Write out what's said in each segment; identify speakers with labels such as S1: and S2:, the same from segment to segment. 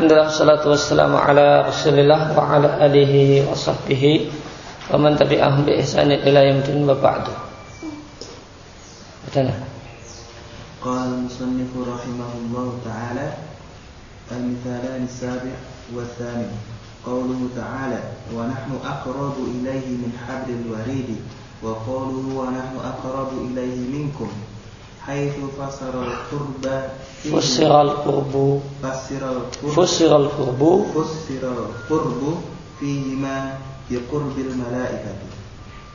S1: Alhamdulillah salatu wassalamu ala Rasulillah wa ala alihi wa sahbihi wa man tabi'ahum bi ihsan ila yaumil wa ba'du. Betana.
S2: Qala musannifu rahimahullahu ta'ala al-mithalan as-sabi' wa ath-thani. Qawluhu ta'ala wa nahnu aqrabu ilayhi min hablil warid wa qawluhu wa nahnu aqrabu ilayhi minkum
S1: haythu fasara
S2: al-turba Fussiral
S1: qurbu Fussiral
S2: qurbu Fussiral qurbu Fihima biqurbil malaikati.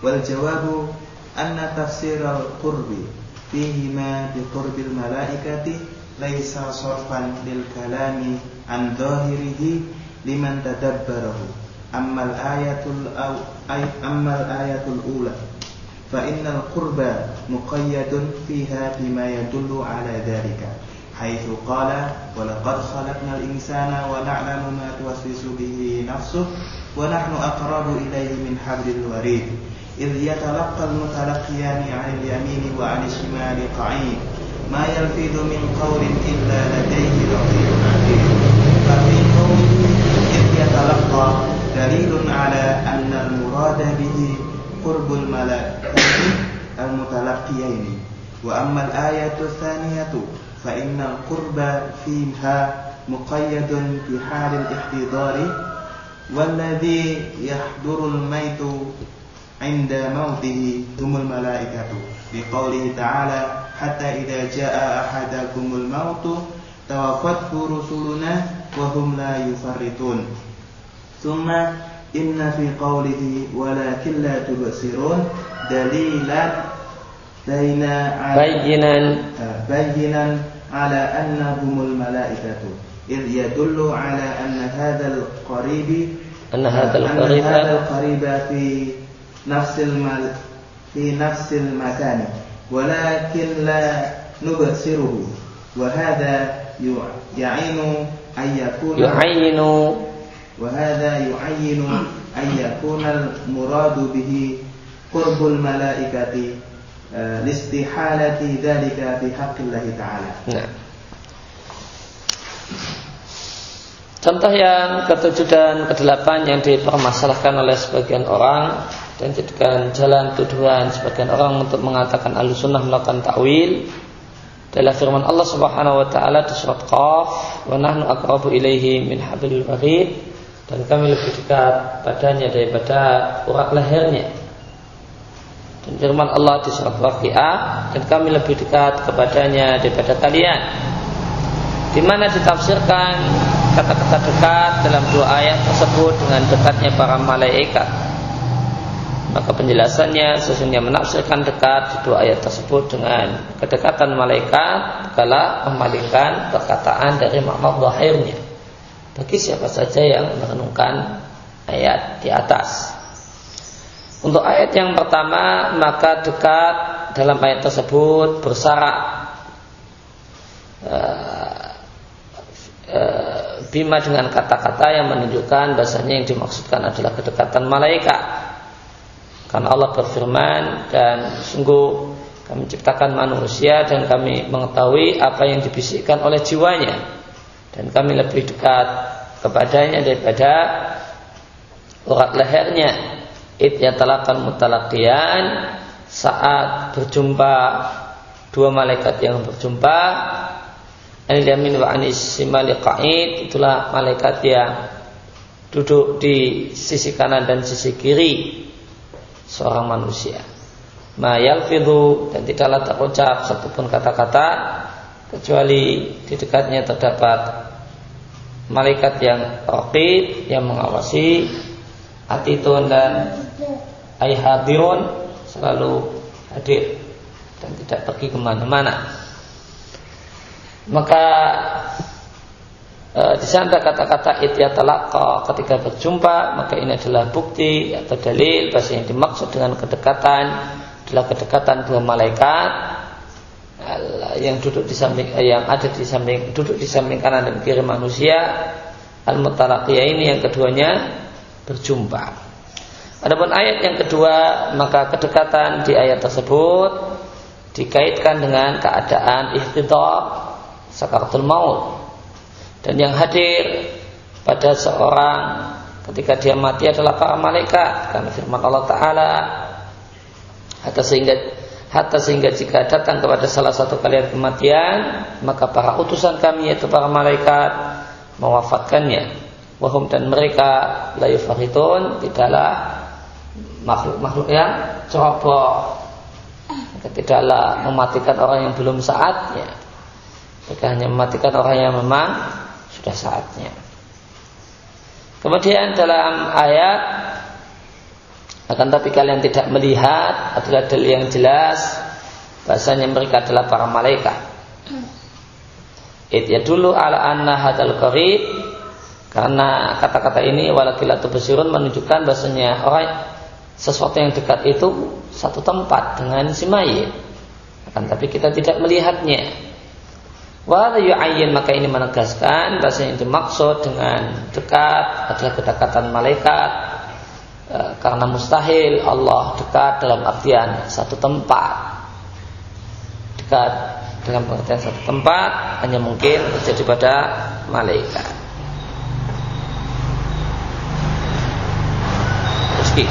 S2: Wal jawabu Anna tafsiral qurbi Fihima biqurbil malaikati Laisa sorfan lil kalami An zahirihi Liman tadabbarahu. Ammal ayatul Ammal ayatul ula. Fa innal qurba Muqayyadun fiha bima yadullu ala dharika حيث قال ولقد خلقنا الإنسان ونعلم ما توسوس به نفسه ونحن أقرب إليه من حبل الوريد. إذ يتلقى المتلقيان عن اليمين وعن الشمال قعيد. ما يلفظ من قول إلا لديه رقيب عتيد. ففي قوله إذ يتلقى دليل على أن المراد به قرب الملائكة المتلقيين. وأما الآية الثانية فإن القرب فيها مقيد بحال الاحتضار والذي يحضر الميت عند موته هم الملائكة. بقوله تعالى حتى إذا جاء أحدكم الموت توفته رسلنا وهم لا يفرطون. ثم إن في قوله ولكن لا تبصرون دليلا بينا على
S1: بينا
S2: بينا على أنهم الملائكة إذ يدل على أن هذا القريب
S1: أن هذا
S2: أن
S1: القريب
S2: هذا القريب في نفس المل في نفس المكان ولكن لا نبصره وهذا يعين أن يكون
S1: يعين.
S2: وهذا يعين أن يكون المراد به قرب الملائكة. Eh, listihalati dalika fi haqqillah taala.
S1: Nah. Contoh yang ketujuh dan kedelapan yang dipermasalahkan oleh sebagian orang dan jadikan jalan tuduhan sebagian orang untuk mengatakan al-sunnah melakukan takwil adalah firman Allah Subhanahu wa taala di surat Qaf, "Wa nahnu aqrabu ilaihi min hablil warid" dan kami lebih dekat padanya daripada urat lehernya dan firman Allah di surat Waqiah dan kami lebih dekat kepadanya daripada kalian. Di mana ditafsirkan kata-kata dekat dalam dua ayat tersebut dengan dekatnya para malaikat. Maka penjelasannya sesungguhnya menafsirkan dekat di dua ayat tersebut dengan kedekatan malaikat kala memalingkan perkataan dari makna zahirnya. Bagi siapa saja yang merenungkan ayat di atas untuk ayat yang pertama maka dekat dalam ayat tersebut bersyarat bima dengan kata-kata yang menunjukkan bahasanya yang dimaksudkan adalah kedekatan malaikat. Karena Allah berfirman dan sungguh kami ciptakan manusia dan kami mengetahui apa yang dibisikkan oleh jiwanya dan kami lebih dekat kepadanya daripada urat lehernya. It yatalakan mutalakian saat berjumpa dua malaikat yang berjumpa. Anil yamin wa anis simali qa'id. Itulah malaikat yang Duduk di sisi kanan dan sisi kiri Seorang manusia. Ma yalfidhu Dan tidaklah terucap satupun kata-kata Kecuali di dekatnya terdapat Malaikat yang raqib Yang mengawasi Atitun dan Ayhadirun Selalu hadir Dan tidak pergi ke mana-mana. Maka e, di sana kata-kata ityatalaqa. Ketika berjumpa maka ini adalah bukti atau dalil bahasa yang dimaksud dengan kedekatan. Adalah kedekatan dua malaikat. Yang duduk di samping yang ada di samping duduk di samping kanan dan kiri manusia. Al mutalaqiyah ini yang keduanya berjumpa. Adapun ayat yang kedua, maka kedekatan di ayat tersebut dikaitkan dengan keadaan ihtidar sakaratul maut. Dan yang hadir pada seorang ketika dia mati adalah para malaikat karena firman Allah taala hatta sehingga hatta sehingga jika datang kepada salah satu kalian kematian maka para utusan kami yaitu para malaikat mewafatkannya wahum dan mereka la yufaritun tidaklah makhluk-makhluk yang ceroboh. Tidaklah mematikan orang yang belum saatnya mereka hanya mematikan orang yang memang sudah saatnya. Kemudian dalam ayat akan tapi kalian tidak melihat adalah dalil yang jelas bahasanya mereka adalah para malaikat. It ya dulu ala anna hadal qarib karena kata-kata ini walakilatu besirun menunjukkan bahasanya orang sesuatu yang dekat itu satu tempat dengan si mayit. Akan tapi kita tidak melihatnya. Wala yu'ayyin maka ini menegaskan bahasa yang dimaksud dengan dekat adalah kedekatan malaikat e, karena mustahil Allah dekat dalam artian satu tempat dekat dalam artian satu tempat hanya mungkin terjadi pada malaikat. Meski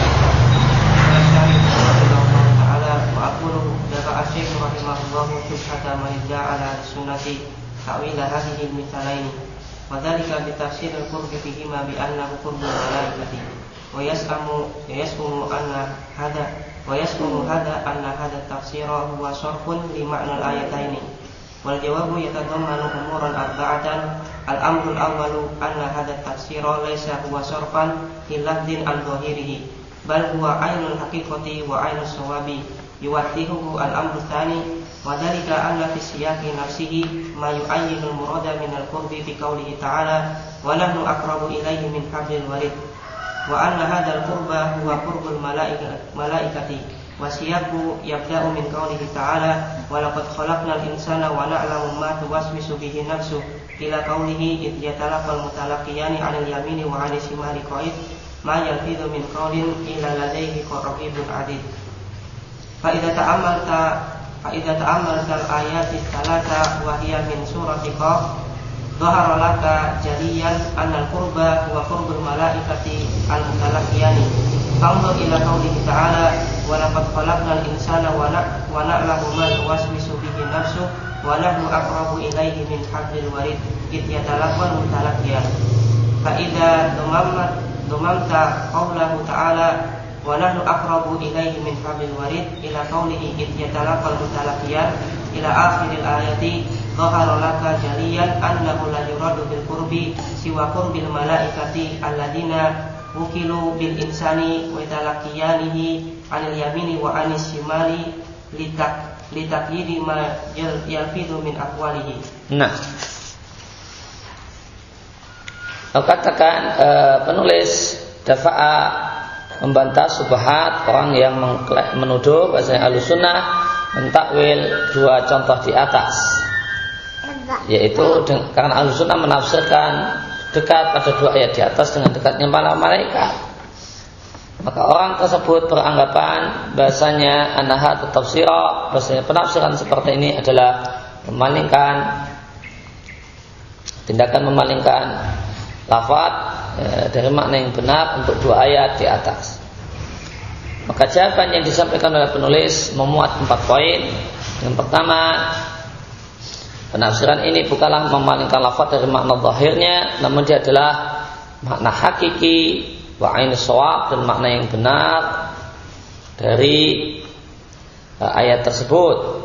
S3: الشيخ رحمه الله شبهة من ادعى على السنة تأويل هذه المثالين وذلك بتفسير القرب فيهما بأنه قرب الملائكة ويزعم يزعم أن هذا ويزعم هذا أن هذا التفسير هو صرف لمعنى الآيتين wal jawabu yatadammanu umuran arba'atan. Al amru awalu awwalu anna hadha tafsira laysa huwa sarfan Hilafdin al zahirihi bal huwa ainul haqiqati wa aynul sawabi. Yuwattihuhu al amru tsani Wadalika anna fi nafsihi ma yu'ayyinu murada min al qurbi fi qawlihi ta'ala Walahnu nahnu aqrabu ilayhi min hablil warid. Wa anna hadha kurba huwa qurbul malaikati. Wasiyaku yabda'u min qawlihi ta'ala Walakad khalaqnal insana wa na'lamu ma tuwaswisu bihi nafsu. Ila qawlihi id yatalaqal mutalaqiyani anil yamini wa anil shimali qa'id Ma yalfidu min qawlin ila ladayhi qarraqibun adid. Fa'idha ta'amalta Fa'idha ta'amalta al-ayati salata Wahiyya min surati qaf dhahara laka jaliyan annal qurba wa qurbul malaikati al-mutalaqiyani Anzur ila qawlihi ta'ala wa laqad khalaqnal insana wa na'lamu ma tuwaswisu bihi nafsuh wa nahnu aqrabu ilaihi min hablil warid. Id yatalaqwan mutalaqiyah fa idza dumammat dumamta qawlahu ta'ala wa akrabu aqrabu ilaihi min hablil warid. Ila qawlihi id yatalaqwan mutalaqiyah ila akhiril ayati dhahara laka jaliyan annahu la yuradu bil qurbi siwa qurbil malaikati alladziina wukilu bil insani wa talaqiyanihi anil yamini wa anis shimali litak litakyidi ma yalfidu min aqwalihi.
S1: Nah. Katakan uh, penulis dafa'a membantah subhat orang yang menuduh bahasanya alusunah mentakwil dua contoh di atas. Yaitu karena alusunah menafsirkan dekat pada dua ayat di atas dengan dekatnya para malaikat maka orang tersebut beranggapan bahasanya anaha tetap sirah bahasanya penafsiran seperti ini adalah memalingkan tindakan memalingkan lafaz ya, dari makna yang benar untuk dua ayat di atas. Maka jawaban yang disampaikan oleh penulis memuat empat poin. Yang pertama, penafsiran ini bukanlah memalingkan lafaz dari makna zahirnya, namun dia adalah makna hakiki wa ain dan makna yang benar dari uh, ayat tersebut.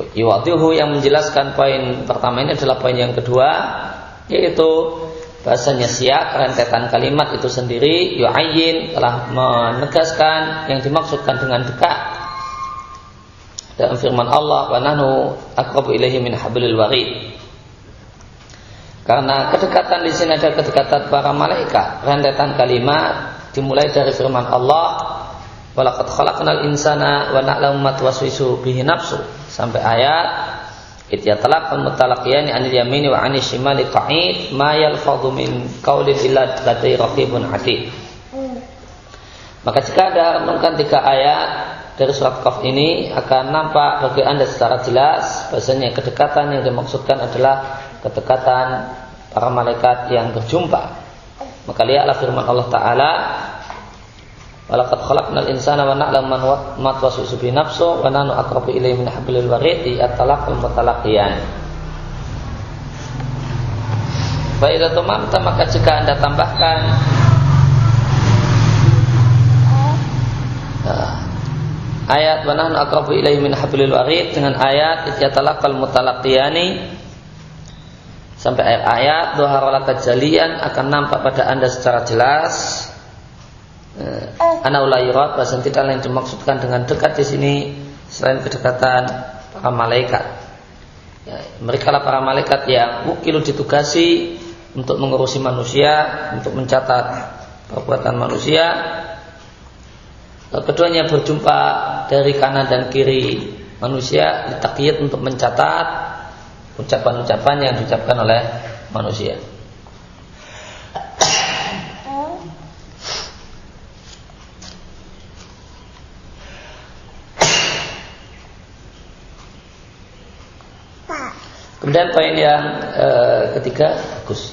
S1: Iwatihu yang menjelaskan poin pertama ini adalah poin yang kedua yaitu bahasanya siap rentetan kalimat itu sendiri yu'ayyin telah menegaskan yang dimaksudkan dengan dekat dalam firman Allah wa nahnu aqrabu ilaihi min hablil warid Karena kedekatan di sini ada kedekatan para malaikat. Rentetan kalimat dimulai dari firman Allah Walaqad khalaqnal insana wa na'lamu ma tuwaswisu bihi nafsu sampai ayat It yatalaqal mutalaqiyani anil yamini wa anil shimali qa'id ma yalfadhu min qawlin illa ladai raqibun atid. Maka jika ada renungkan tiga ayat dari surat Qaf ini akan nampak bagi Anda secara jelas bahasanya kedekatan yang dimaksudkan adalah kedekatan para malaikat yang berjumpa. Maka lihatlah firman Allah Ta'ala Walaqad khalaqnal insana wa na'lamu ma tuwaswisu bi nafsu wa nahnu aqrabu ilayhi min hablil warid atalaqul mutalaqiyan. Faidah tumamta maka jika anda tambahkan uh, ayat wa nahnu aqrabu ilayhi min hablil warid dengan ayat yatalaqal mutalaqiyani sampai ayat ayat doha jalian akan nampak pada anda secara jelas Eh, anaulayurat bahasa tidak lain dimaksudkan dengan dekat di sini selain kedekatan para malaikat. Ya, mereka lah para malaikat yang mungkin ditugasi untuk mengurusi manusia, untuk mencatat perbuatan manusia. Keduanya berjumpa dari kanan dan kiri manusia ditakiyat untuk mencatat ucapan-ucapan yang diucapkan oleh manusia. Kemudian poin yang uh, ketiga, Gus.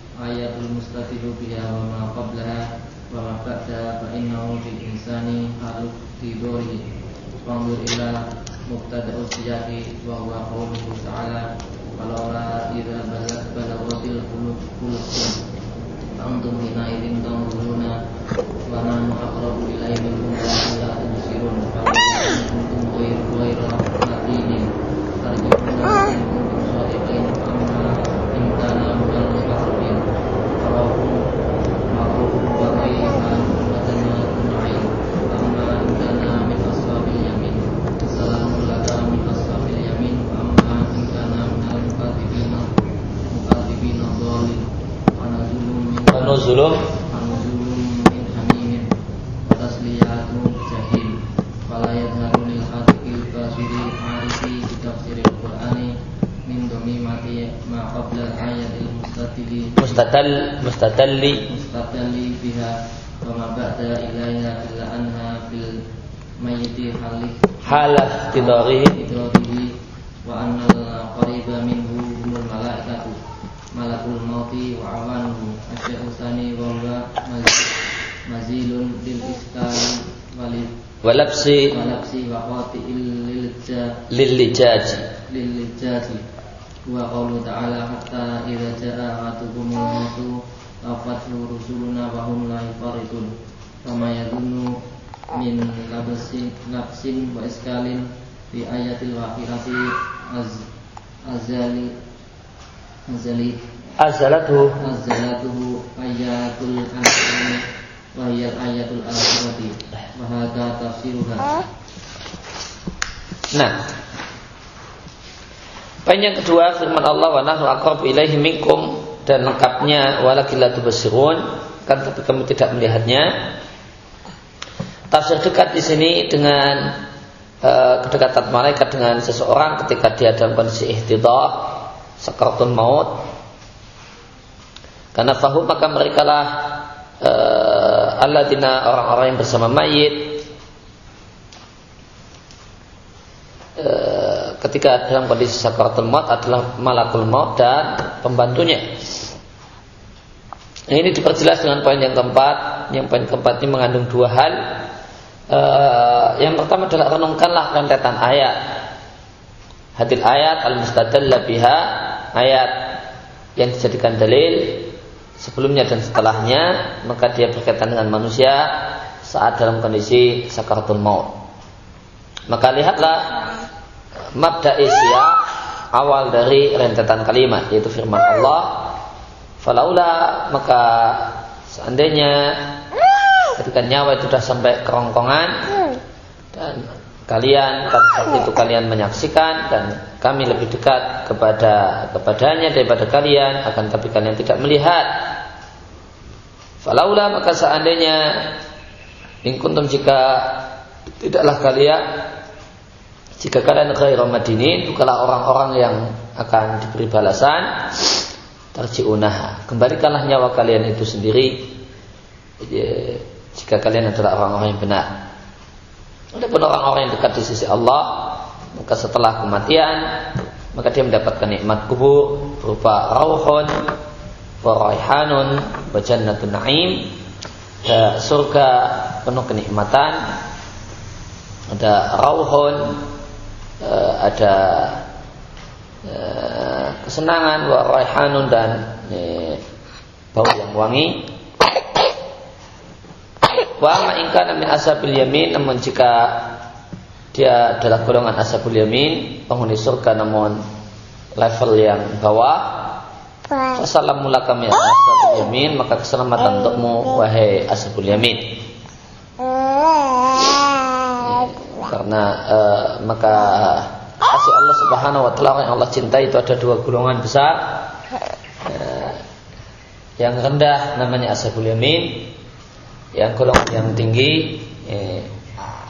S4: ayatul mustafidu biha Wa ma qablaha Wa ma ba'da Fa innahu bil insani Haluk tidori Fangur ila Muqtada'u siyaki Wa huwa qawluhu ta'ala Falaula idha balagatil Kuluk kuluk Antum hina idin tanzuruna
S1: mustadalli
S4: mustadalli biha wa ma ba'da ilaiha illa anha fil mayyiti halif
S1: halaf tidarihi
S4: wa annal qariba minhu humul malaikatu. Malakul mauti wa awanuhu asya'u thani wa huwa mazilun lil iskal walid
S1: walapsi
S4: walapsi wa qati'il
S1: lil lijaji
S4: lil lijaji wa qawlu ta'ala hatta idza jaa ahatukumul mautu afathu rusuluna wa hum la yafaritun kama yadunnu min labsin nafsin wa iskalin fi ayatil waqirati az azali azali
S1: azalatuhu
S4: azalatuhu ayatul anfani wa hiya ayatul akhirati. Wa hadha tafsiruha.
S1: Nah, Poin yang kedua firman Allah wa nahnu aqrabu ilaihi minkum dan lengkapnya walakin la tubsirun kan tapi kamu tidak melihatnya. Tafsir dekat di sini dengan uh, kedekatan malaikat dengan seseorang ketika dia dalam kondisi ihtidah sakaratul maut. Karena fahum maka mereka lah uh, alladzina orang-orang yang bersama mayit uh, ketika dalam kondisi sakaratul maut adalah malakul maut dan pembantunya. Nah, ini diperjelas dengan poin yang keempat. Yang poin keempat ini mengandung dua hal. Uh, yang pertama adalah renungkanlah rentetan ayat. Hadil ayat al-mustadalla biha ayat yang dijadikan dalil sebelumnya dan setelahnya maka dia berkaitan dengan manusia saat dalam kondisi sakaratul maut. Maka lihatlah mabda isya awal dari rentetan kalimat yaitu firman Allah. Falaula maka seandainya ketika nyawa itu sudah sampai kerongkongan dan kalian waktu itu kalian menyaksikan dan kami lebih dekat kepada kepadanya daripada kalian akan tapi kalian tidak melihat. Falaula maka seandainya ingkuntum jika tidaklah kalian jika kalian ghairu madinin bukanlah orang-orang yang akan diberi balasan. Tarji'unaha. Kembalikanlah nyawa kalian itu sendiri. Ya, jika kalian adalah orang-orang yang benar. Adapun orang-orang yang dekat di sisi Allah maka setelah kematian maka dia mendapatkan nikmat kubur berupa rauhun wa raihanun wa jannatun na'im. Surga penuh kenikmatan ada rauhun uh, ada uh, kesenangan wa raihanun dan uh, bau yang wangi. Wa ma in kana min ashabil yamin namun jika dia adalah golongan ashabul yamin penghuni surga namun level yang bawah Assalamualaikum min ashabul yamin maka keselamatan untukmu wahai ashabul yamin karena uh, maka kasih Allah Subhanahu wa taala yang Allah cintai itu ada dua golongan besar. Uh, yang rendah namanya ashabul yamin, yang golongan yang tinggi eh,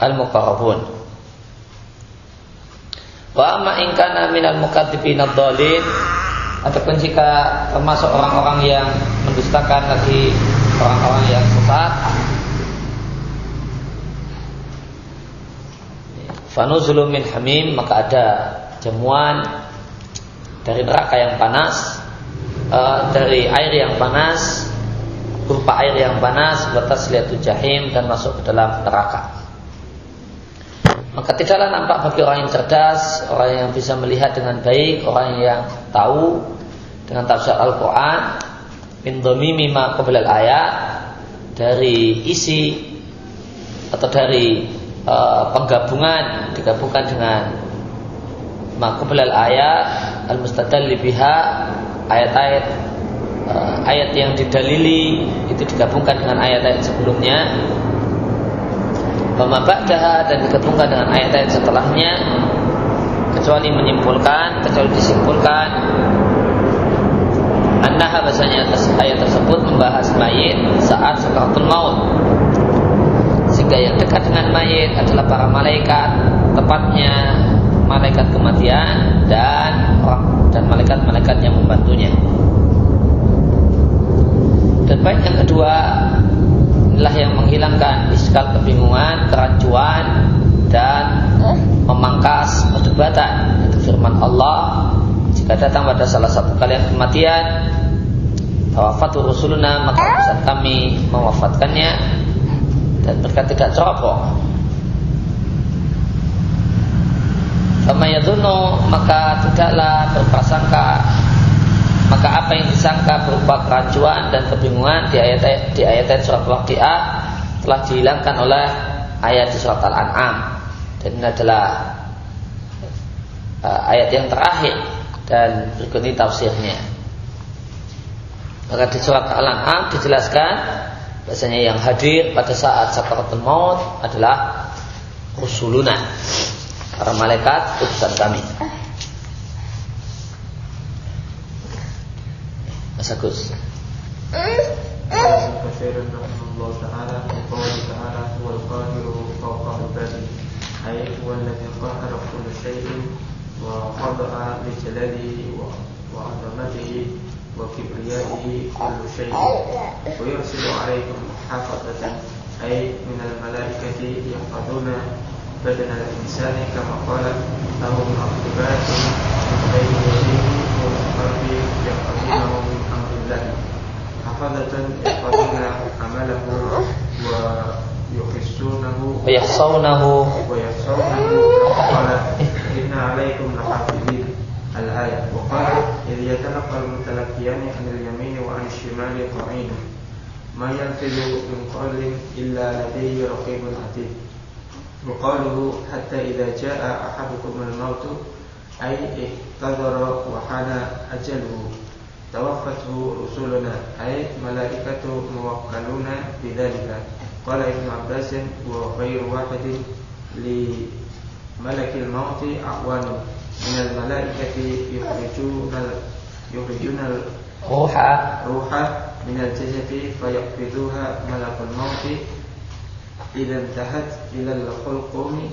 S1: al-muqarrabun. Wa amma in kana minal mukadzibin ad-dhalin ataupun jika termasuk orang-orang yang mendustakan lagi orang-orang yang sesat Fanuzulun min hamim maka ada jamuan dari neraka yang panas uh, dari air yang panas berupa air yang panas batas lihat jahim dan masuk ke dalam neraka. Maka tidaklah nampak bagi orang yang cerdas, orang yang bisa melihat dengan baik, orang yang tahu dengan tafsir Al-Quran, min mima ayat dari isi atau dari uh, penggabungan digabungkan dengan makublal ayat al mustadal biha ayat-ayat uh, ayat yang didalili itu digabungkan dengan ayat-ayat sebelumnya. Bama dan digabungkan dengan ayat-ayat setelahnya. Kecuali menyimpulkan kecuali disimpulkan. Annaha bahasanya ayat tersebut membahas mayit saat sakaratul maut sehingga yang dekat dengan mayit adalah para malaikat tepatnya malaikat kematian dan dan malaikat-malaikat yang membantunya. Dan baik yang kedua inilah yang menghilangkan iskal kebingungan kerancuan dan memangkas perdebatan. Itu firman Allah. Jika datang pada salah satu kalian kematian wafat rusuluna maka bisa kami mewafatkannya dan mereka tidak ceroboh. Fama yadunu maka tidaklah berprasangka maka apa yang disangka berupa kerancuan dan kebingungan di ayat di ayat surat Waqiah telah dihilangkan oleh ayat di surat Al-An'am dan ini adalah uh, ayat yang terakhir dan berikut ini tafsirnya. Maka di surat Al-An'am dijelaskan Bahasanya yang hadir pada saat sakaratul maut adalah rusuluna para malaikat utusan kami. Mas Agus. أي هو الذي قهر كل شيء وخضع لجلاله وعظمته وكبريائه كل شيء. ويرسل عليكم حافظة أي من الملائكة يحفظون بدن الإنسان كما قال لهم معقبات من بين يديه ومن خلفه يحفظونه من أمر الله. حفظة يحفظون عمله ويحسونه. ويحصونه. ويحصونه. قال إن عليكم لحافظين. الآية وقال
S5: إذ يتلقى المتلقيان عن اليمين وعن الشمال قعيد. ما يلفظ من قول إلا لديه رقيب عتيد. وقاله حتى إذا جاء أحدكم الموت أي احتضر وحان أجله توفته رسلنا أي ملائكة موكلون بذلك. قال ابن عباس وغير واحد لملك الموت أعوان من الملائكة يخرجون يخرجون
S1: الروح
S5: روح. من الجسد فيقبضوها ملك الموت. إذا انتهت إلى الخلقوم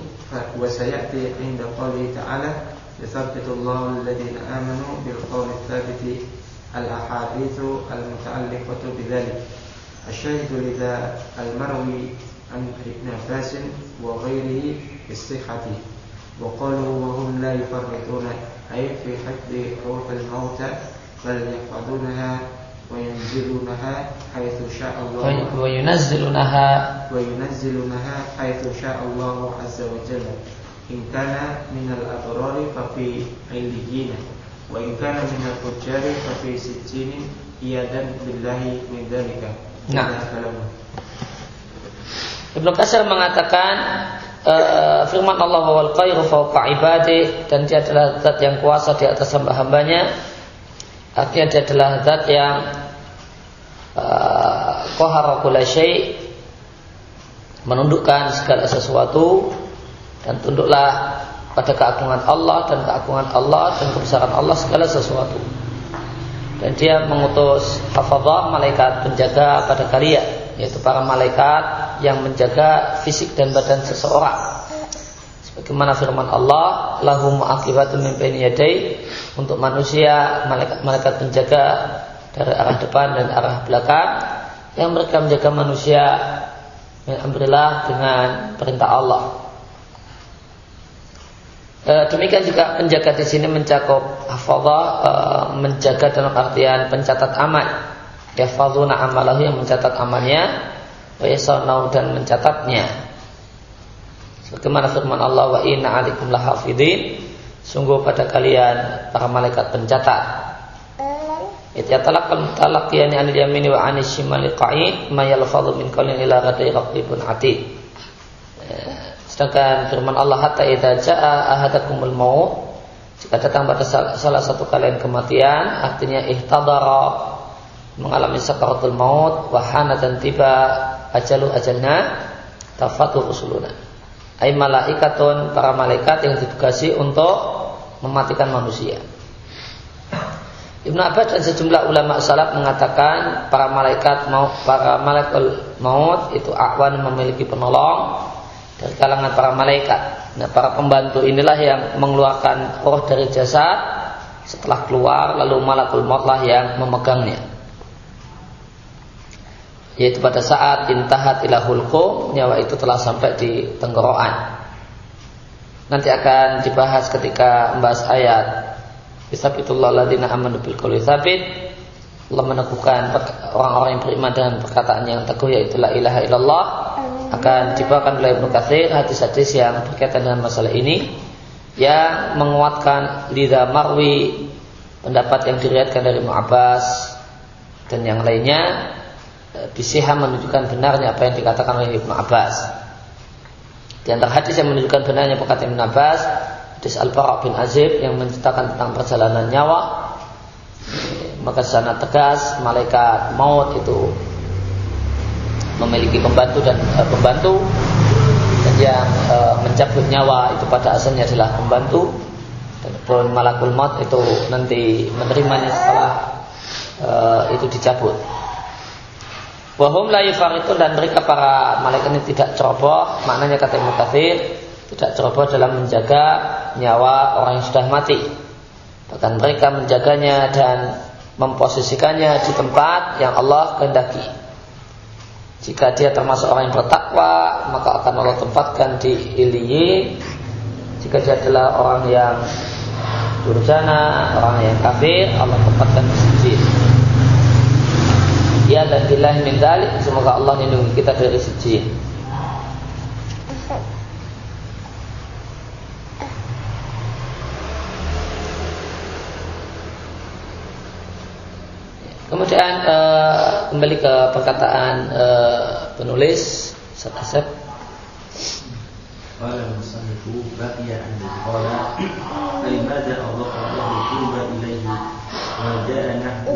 S5: وسيأتي عند قوله تعالى يثبت الله الذين آمنوا بالقول الثابت الأحاديث المتعلقة بذلك. الشاهد لذا المروي عن ابن عباس وغيره بالصحة وقالوا وهم لا يفرطون أي في حفظ روح الموتى بل يحفظونها وينزلونها حيث شاء الله.
S1: وينزلونها.
S5: وينزلونها حيث شاء الله عز وجل. إن كان من الأبرار ففي عليين وإن كان من الفجار ففي سجين إيادا بالله من ذلك.
S1: Nah. Ibnu Qasir mengatakan uh, firman Allah khairu fawqa ibadi dan dia adalah zat yang kuasa di atas hamba-hambanya. Artinya dia adalah zat yang uh, menundukkan segala sesuatu dan tunduklah pada keagungan Allah dan keagungan Allah dan kebesaran Allah segala sesuatu dan dia mengutus hafadzah malaikat penjaga pada kalian yaitu para malaikat yang menjaga fisik dan badan seseorang. Sebagaimana firman Allah lahum akibatun min untuk manusia malaikat-malaikat penjaga dari arah depan dan arah belakang. Yang mereka menjaga manusia amrillah dengan perintah Allah. E, demikian juga penjaga di sini mencakup hafadhah e, menjaga dalam artian pencatat amal. Yahfadzuna amalahu yang mencatat amalnya wa yasanau dan mencatatnya. Sebagaimana firman Allah wa inna alikum lahafidin Sungguh pada kalian para malaikat pencatat. Ityatalaqqal mutalaqiyani anil yamini wa anis shimali qa'id ma yalfadhu min qawlin ila ghadai raqibun atid. E, Sedangkan firman Allah hatta idza jaa ahadakumul maut jika datang pada salah satu kalian kematian artinya ihtadara mengalami sakaratul maut wahana dan tiba ajalu ajalna tafatu rusuluna ay malaikatun para malaikat yang ditugasi untuk mematikan manusia Ibnu Abbas dan sejumlah ulama salaf mengatakan para malaikat mau para malaikat maut itu akwan memiliki penolong dari kalangan para malaikat. Nah, para pembantu inilah yang mengeluarkan roh dari jasad setelah keluar lalu malakul mautlah yang memegangnya. Yaitu pada saat intahat ila hulqum nyawa itu telah sampai di tenggorokan. Nanti akan dibahas ketika membahas ayat Bisabitullah ladina amanu bil qawli tsabit. Allah meneguhkan orang-orang yang beriman dengan perkataan yang teguh yaitu la ilaha illallah akan dibawakan oleh Ibnu Katsir hadis-hadis yang berkaitan dengan masalah ini yang menguatkan lidah marwi pendapat yang diriatkan dari Mu'abbas dan yang lainnya e, bisihah menunjukkan benarnya apa yang dikatakan oleh Ibnu Abbas. Di antara hadis yang menunjukkan benarnya perkataan Ibnu Abbas, hadis Al-Bara' bin Azib yang menceritakan tentang perjalanan nyawa, maka sana tegas malaikat maut itu memiliki pembantu dan e, pembantu dan yang e, mencabut nyawa itu pada asalnya adalah pembantu dan malakul maut itu nanti menerimanya setelah e, itu dicabut. Wahum la yufaritun dan mereka para malaikat ini tidak ceroboh, maknanya kata Ibnu Katsir tidak ceroboh dalam menjaga nyawa orang yang sudah mati. Bahkan mereka menjaganya dan memposisikannya di tempat yang Allah kehendaki. Jika dia termasuk orang yang bertakwa, maka akan Allah tempatkan di iliyin. Jika dia adalah orang yang durjana, orang yang kafir, Allah tempatkan di sijin. Ya dan bila min dalik, semoga Allah lindungi kita dari sijin. Kemudian uh, kembali ke perkataan uh, penulis Ustaz Asep.
S6: قال المصنف بقي أن قال فلماذا أضاف الله القرب إليه وجاء نحو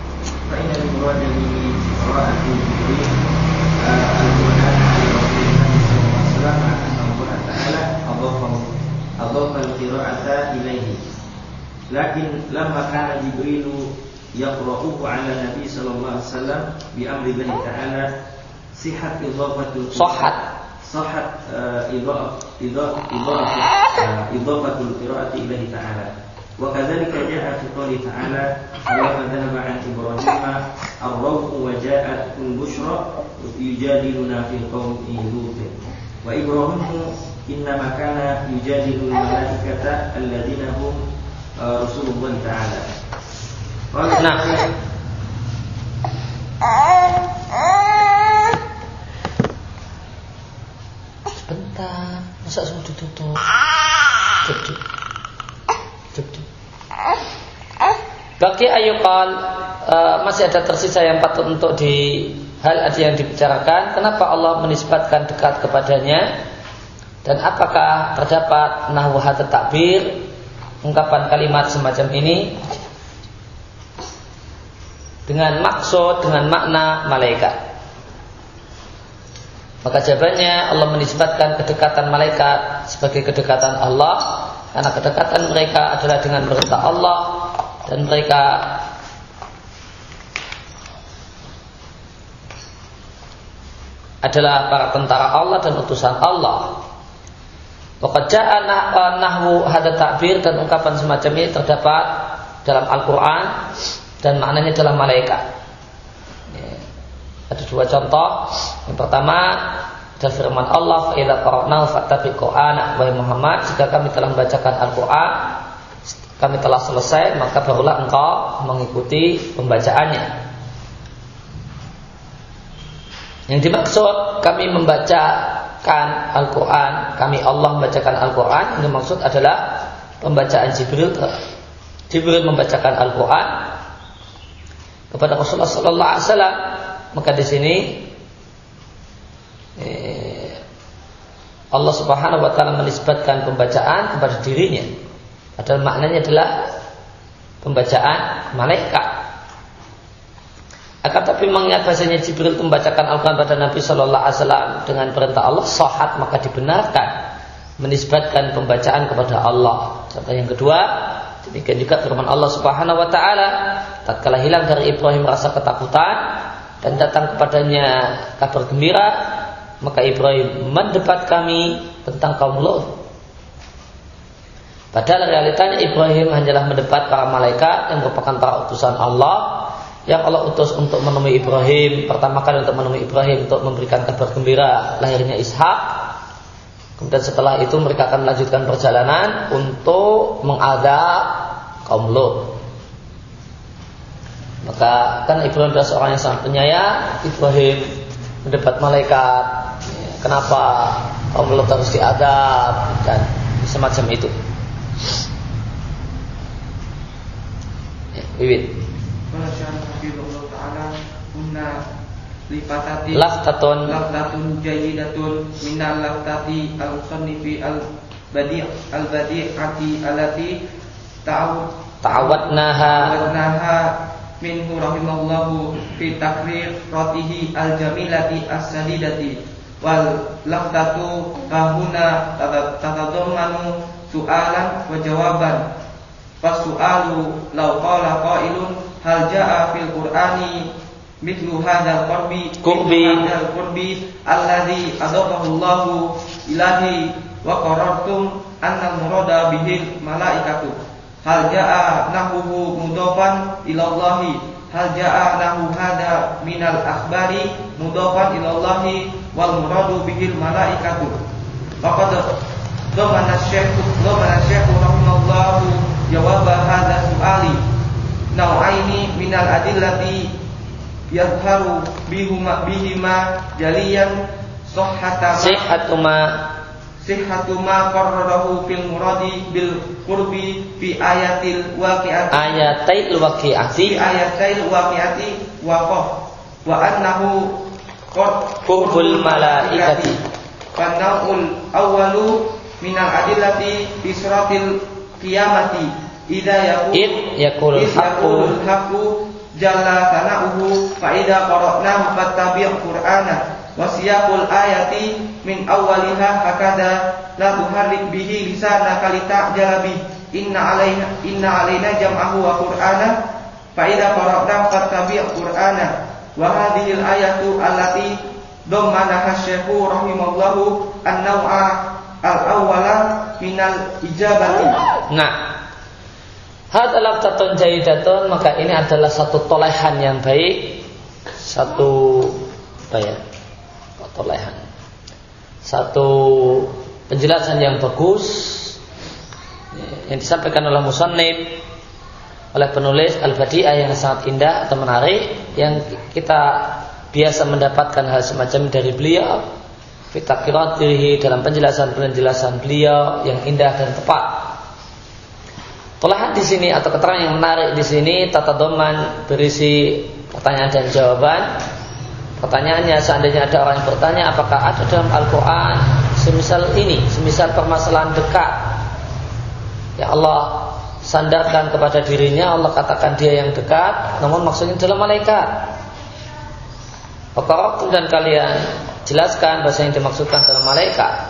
S6: فإن المراد به قراءة جبريل القرآن على رسول الله صلى الله عليه وسلم أن الله تعالى أضافه أضاف القراءة إليه لكن لما كان جبريل يقرأه على النبي صلى الله عليه وسلم بأمر الله تعالى صحت إضافة
S1: صحت
S6: صحت إضافة إضافة إضافة القراءة إليه تعالى وكذلك جاء في قوله تعالى ولما ذهب عن إبراهيم الروح وجاءت البشرى يجادلنا في قوم لوط وإبراهيم إنما كان يجادل الملائكة الذين هم رسول الله تعالى
S1: قال نعم Sebentar, masa semua ditutup? Duduk. Duduk. bagi ayukal uh, masih ada tersisa yang patut untuk di hal yang dibicarakan. Kenapa Allah menisbatkan dekat kepadanya? Dan apakah terdapat nahwu hadat takbir ungkapan kalimat semacam ini dengan maksud dengan makna malaikat? Maka jawabannya Allah menisbatkan kedekatan malaikat sebagai kedekatan Allah karena kedekatan mereka adalah dengan perintah Allah dan mereka adalah para tentara Allah dan utusan Allah. Waqad nahwu hada takbir dan ungkapan semacam ini terdapat dalam Al-Qur'an dan maknanya adalah malaikat. Ada dua contoh. Yang pertama adalah firman Allah, "Idza qara'nahu fattabi Qur'ana." Wahai Muhammad, jika kami telah membacakan Al-Qur'an, kami telah selesai, maka barulah engkau mengikuti pembacaannya. Yang dimaksud kami membacakan Al-Quran, kami Allah membacakan Al-Quran, yang dimaksud adalah pembacaan Jibril. Jibril membacakan Al-Quran kepada Rasulullah Wasallam maka di sini eh, Allah Subhanahu wa taala menisbatkan pembacaan kepada dirinya. Padahal maknanya adalah pembacaan malaikat. Akan tapi mengingat bahasanya Jibril membacakan Al-Quran pada Nabi Shallallahu Alaihi Wasallam dengan perintah Allah sahat maka dibenarkan menisbatkan pembacaan kepada Allah. Contoh yang kedua, demikian juga firman Allah Subhanahu Wa Taala, tatkala hilang dari Ibrahim rasa ketakutan, dan datang kepadanya kabar gembira maka Ibrahim mendebat kami tentang kaum Lot padahal realitanya Ibrahim hanyalah mendebat para malaikat yang merupakan para utusan Allah yang Allah utus untuk menemui Ibrahim pertama kali untuk menemui Ibrahim untuk memberikan kabar gembira lahirnya Ishak kemudian setelah itu mereka akan melanjutkan perjalanan untuk mengadab kaum Lot maka kan Ibrahim adalah seorang yang sangat penyayang. Ibrahim mendapat malaikat. Kenapa Lot harus diadab dan semacam itu. Ya, Wiwit.
S5: lifatati
S1: laftatun
S5: laftatun jayidatun minal laftati al-musannifi al-badi' al-badi'ati alati ta'awud
S1: ta'awadnaha
S5: ta'awadnaha minhu rahimallahu fi takrir ratihi al-jamilati as-sadidati wal lafdatu kahuna tatadammanu su'alan wa jawaban. Fasu'alu law qala qailun hal ja'a fil qur'ani mithlu hadzal qurbi
S1: qurbi.
S5: hadzal qurbi alladhi adafahu Allahu ilahi wa qarartum anna murada bihil malaikatu. Hal jaa nahuhu mudofan ilallahi. Hal ja'a lahu hada minal akhbari mudhafan ila Allah wal muradu bihil malaikatu. Faqad dhamana syekh dhamana syekh rahimahullahu jawab hada su'ali. Nau'aini minal adillati yadharu bihuma bihima jaliyan sihhatama
S1: sihhatuma
S5: sihhatu ma qarrarahu fil muradi bil qurbi fi ayatil waqi'ati.
S1: Ayatil waqi'ati.
S5: Fi ayatil waqi'ati waqaf wa annahu
S1: qurbul malaikati.
S5: Fanaul awalu minal adillati fi suratil qiyamati. Idza yaqul
S1: id yaqul haqqu.
S5: jalla sana'uhu fa idza qara'nahu fattabi' qur'ana wasiyakul ayati min awwaliha hakada la tuharrik bihi lisanaka lita'jala bih inna alaina inna alaina jam'ahu wa qur'ana fa idza qara'na fattabi' qur'ana wa hadhihi al-ayatu allati dhammanaha syekhu rahimallahu an-naw'a al-awwala minal ijabati.
S1: Nah. Hadalah tatun jahidatun maka ini adalah satu tolehan yang baik. Satu apa ya? Tolehan. Satu penjelasan yang bagus. Yang disampaikan oleh musannif oleh penulis Al-Badi'ah yang sangat indah atau menarik yang kita biasa mendapatkan hal semacam dari beliau fitakiratihi dalam penjelasan-penjelasan beliau yang indah dan tepat. Tolehan di sini atau keterangan yang menarik di sini tata doman berisi pertanyaan dan jawaban Pertanyaannya seandainya ada orang yang bertanya apakah ada dalam Al-Quran semisal ini, semisal permasalahan dekat. Ya Allah sandarkan kepada dirinya, Allah katakan dia yang dekat, namun maksudnya dalam malaikat. Pokok dan kalian jelaskan bahasa yang dimaksudkan dalam malaikat.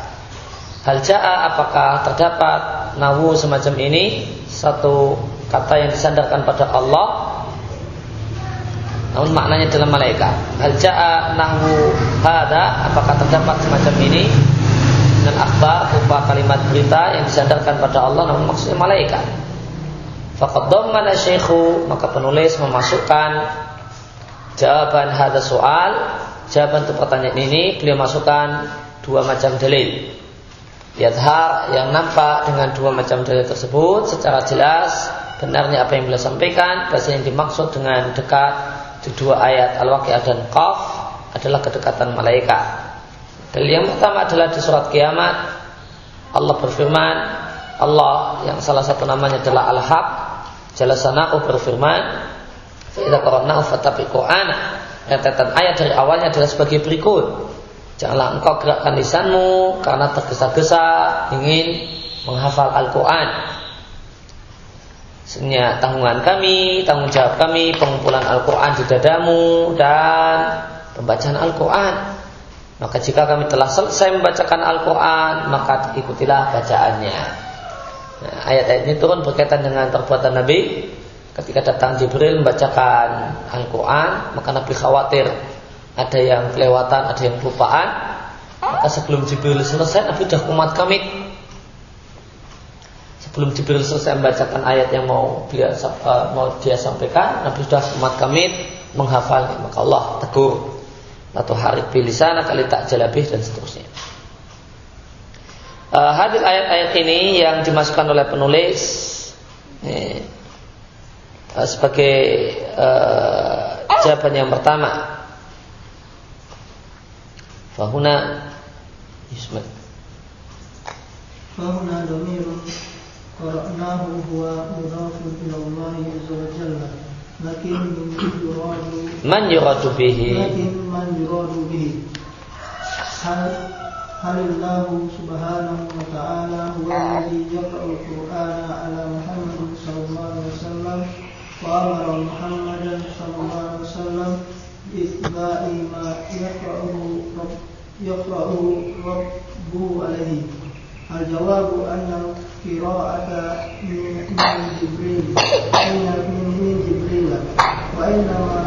S1: Hal ja'a apakah terdapat nawu semacam ini satu kata yang disandarkan pada Allah namun maknanya dalam malaikat. Hal ja'a nahwu hada apakah terdapat semacam ini dan akhbar berupa kalimat berita yang disandarkan pada Allah namun maksudnya malaikat. Faqad dhammana syekhu maka penulis memasukkan jawaban hada soal jawaban untuk pertanyaan ini beliau masukkan dua macam dalil. Yadhar yang nampak dengan dua macam dalil tersebut secara jelas benarnya apa yang beliau sampaikan bahasa yang dimaksud dengan dekat di dua ayat Al-Waqi'ah dan Qaf adalah kedekatan malaikat. Dan yang pertama adalah di surat kiamat Allah berfirman Allah yang salah satu namanya adalah Al-Haq Jalasana'u berfirman Fa'idha qara'na'u fatabi Qur'ana Rentetan ayat dari awalnya adalah sebagai berikut Janganlah engkau gerakkan lisanmu Karena tergesa-gesa ingin menghafal Al-Quran Sebenarnya tanggungan kami, tanggung jawab kami pengumpulan Al-Quran di dadamu dan pembacaan Al-Quran. Maka jika kami telah selesai membacakan Al-Quran, maka ikutilah bacaannya. Ayat-ayat ini turun berkaitan dengan perbuatan Nabi. Ketika datang Jibril membacakan Al-Quran, maka Nabi khawatir ada yang kelewatan, ada yang kelupaan. Maka sebelum Jibril selesai, Nabi sudah kumat kamit Sebelum Jibril selesai membacakan ayat yang mau dia uh, mau dia sampaikan, Nabi sudah umat kami menghafal maka Allah tegur atau hari pilih sana kali tak jalabih dan seterusnya uh, hadis ayat-ayat ini yang dimasukkan oleh penulis ini, uh, sebagai uh, jawaban yang pertama. Fahuna Yusman.
S7: Fahuna domiru qara'nahu huwa mudhafun ila Allah wa jalla. Lakin
S1: man yuradu bihi.
S7: Lakin man yuradu bihi. هل الله سبحانه وتعالى هو الذي يقرأ القرآن على محمد صلى الله عليه وسلم وأمر محمدا صلى الله عليه وسلم بإتباع ما يقرأه رب يقرأه ربه عليه الجواب أن القراءة من جبريل من من جبريل وإنما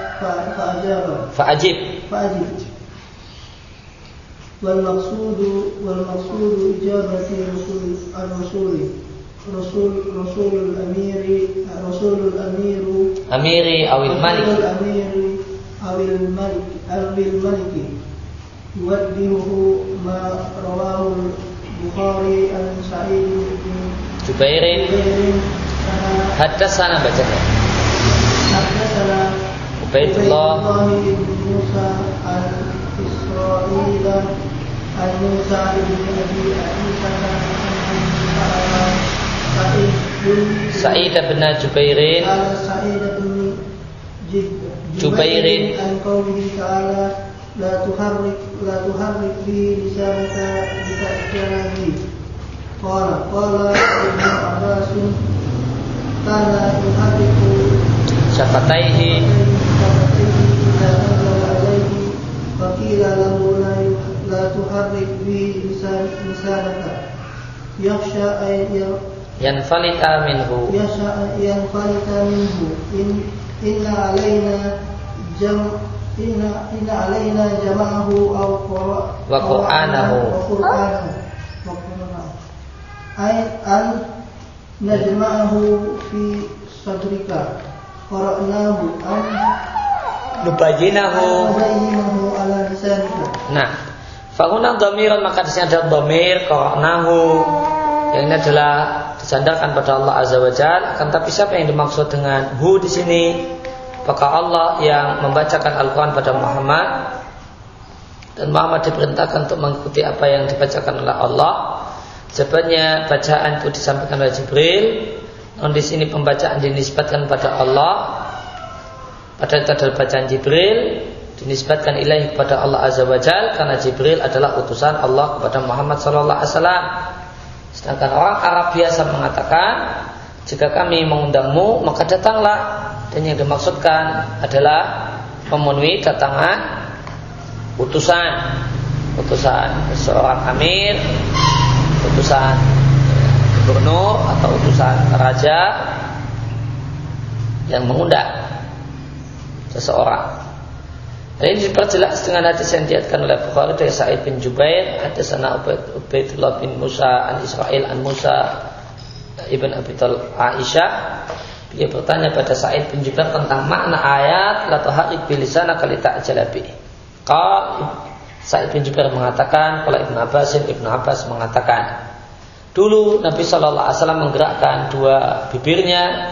S1: فأجب
S7: فأجب والمقصود والمقصود إجابة رسول الرسول رسول رسول الأمير رسول الأمير
S1: أميري أو
S7: رسول
S1: الملك
S7: الأمير أو الملك أو الملك يوجهه ما رواه البخاري عن سعيد بن
S1: جبير
S7: جبير
S1: حدثنا بجد
S7: حدثنا
S1: عبيد
S7: Baitullah Musa al-Isra'il Sa'id bin Jubairin. Sa'id
S1: Jubairin
S7: إذا نزل عليه فقيل له لا لا تحرك به لسان- لسانك يخشى أن ي-
S1: ينفلت منه
S7: يخشى أن ينفلت منه إن إن علينا جم إن إن علينا جمعه أو قرأ
S1: وقرآنه.
S7: وقرآنه وقرآنه أي أن نجمعه في صدرك قرأناه أن nubayyinahu
S1: Nah, fakunan domiron maka di sini ada domir kornahu yang ini adalah disandarkan pada Allah Azza wajal Akan tapi siapa yang dimaksud dengan hu di sini? Apakah Allah yang membacakan Al-Quran pada Muhammad? Dan Muhammad diperintahkan untuk mengikuti apa yang dibacakan oleh Allah. Sebenarnya bacaan itu disampaikan oleh Jibril, dan di sini pembacaan dinisbatkan pada Allah. Padahal itu adalah bacaan Jibril dinisbatkan ilahi kepada Allah Azza wa Jal karena Jibril adalah utusan Allah kepada Muhammad sallallahu alaihi wasallam. Sedangkan orang Arab biasa mengatakan jika kami mengundangmu maka datanglah. Dan yang dimaksudkan adalah memenuhi datangan utusan. Utusan seorang amir utusan gubernur atau utusan raja yang mengundang seseorang. Dan ini diperjelas dengan hadis yang diatkan oleh Bukhari dari Sa'id bin Jubair, hadis sana Ubaidullah bin Musa an Israel an Musa ibn Abi Talib Aisyah. Dia bertanya pada Sa'id bin Jubair tentang makna ayat la bilisana kali ta'jalabi. Qal Sa'id bin Jubair mengatakan, kalau Ibn Abbas Ibn Abbas mengatakan, Dulu Nabi Shallallahu Alaihi Wasallam menggerakkan dua bibirnya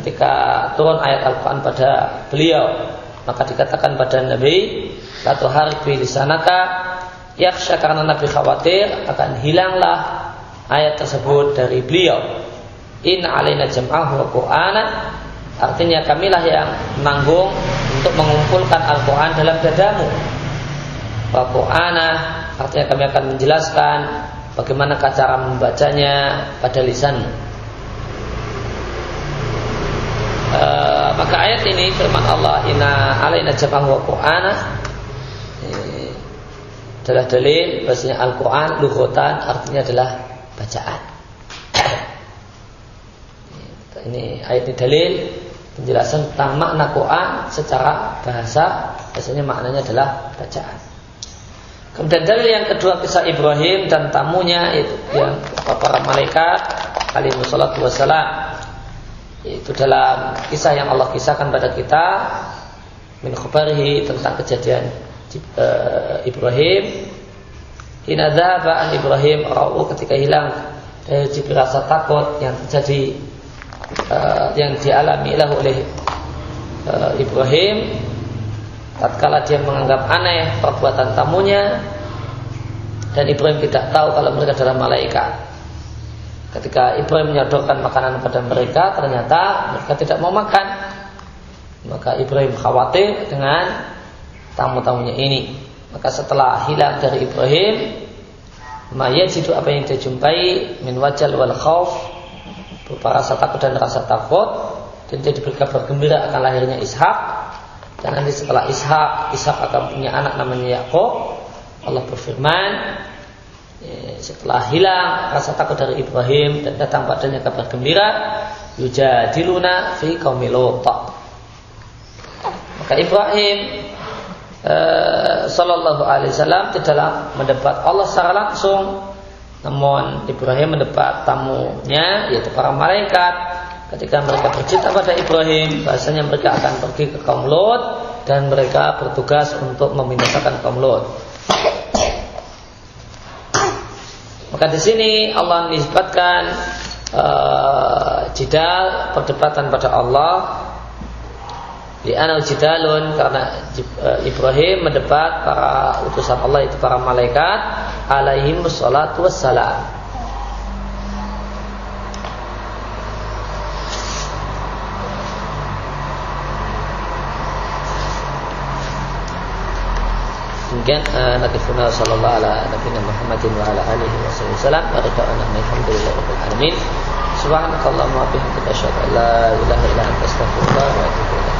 S1: ketika turun ayat Al-Quran pada beliau. Maka dikatakan pada Nabi, Latu hari lisanaka, yaksha karena Nabi khawatir akan hilanglah ayat tersebut dari beliau. In alaina jam'ahu Qur'ana Artinya kamilah yang menanggung untuk mengumpulkan Al-Quran dalam dadamu. Wa Qur'ana artinya kami akan menjelaskan bagaimana cara membacanya pada lisan. E, maka ayat ini firman Allah Inna alaina jam'ahu wa Qur'ana e, adalah dalil bahasanya Al-Quran lughatan artinya adalah bacaan. ini ayat ini dalil penjelasan tentang makna Quran secara bahasa biasanya maknanya adalah bacaan. Kemudian dalil yang kedua kisah Ibrahim dan tamunya itu yang para malaikat alaihi wassalatu wassalam. Itu dalam kisah yang Allah kisahkan pada kita min khabarihi tentang kejadian uh, Ibrahim. Hina an Ibrahim ra'u ketika hilang dari takut yang terjadi uh, yang dialami oleh uh, Ibrahim tatkala dia menganggap aneh perbuatan tamunya dan Ibrahim tidak tahu kalau mereka adalah malaikat. Ketika Ibrahim menyodorkan makanan kepada mereka, ternyata mereka tidak mau makan. Maka Ibrahim khawatir dengan tamu-tamunya ini. Maka setelah hilang dari Ibrahim, itu apa yang dia jumpai min wajal wal khauf berupa rasa takut dan rasa takut dan dia diberi kabar gembira akan lahirnya Ishak dan nanti setelah Ishak. Ishak akan punya anak namanya Yakub Allah berfirman ya, setelah hilang rasa takut dari Ibrahim dan datang padanya kabar gembira yujadiluna fi qaumi maka Ibrahim eh, Sallallahu Alaihi Wasallam tidaklah mendebat Allah secara langsung, namun Ibrahim mendebat tamunya yaitu para malaikat. Ketika mereka bercerita pada Ibrahim, bahasanya mereka akan pergi ke kaum Lot dan mereka bertugas untuk membinasakan kaum Lot. Maka di sini Allah menisbatkan uh, jidal perdebatan pada Allah Li'anal jidalun karena e, Ibrahim mendebat para utusan Allah itu para malaikat alaihim wassalatu wassalam. Demikian uh, nakifuna sallallahu ala nabiyina Muhammadin wa ala alihi wa sallam wa rada'ana alhamdulillahi rabbil alamin. Subhanakallahumma wa bihamdika asyhadu an la ilaha illa anta astaghfiruka wa atubu ilaik.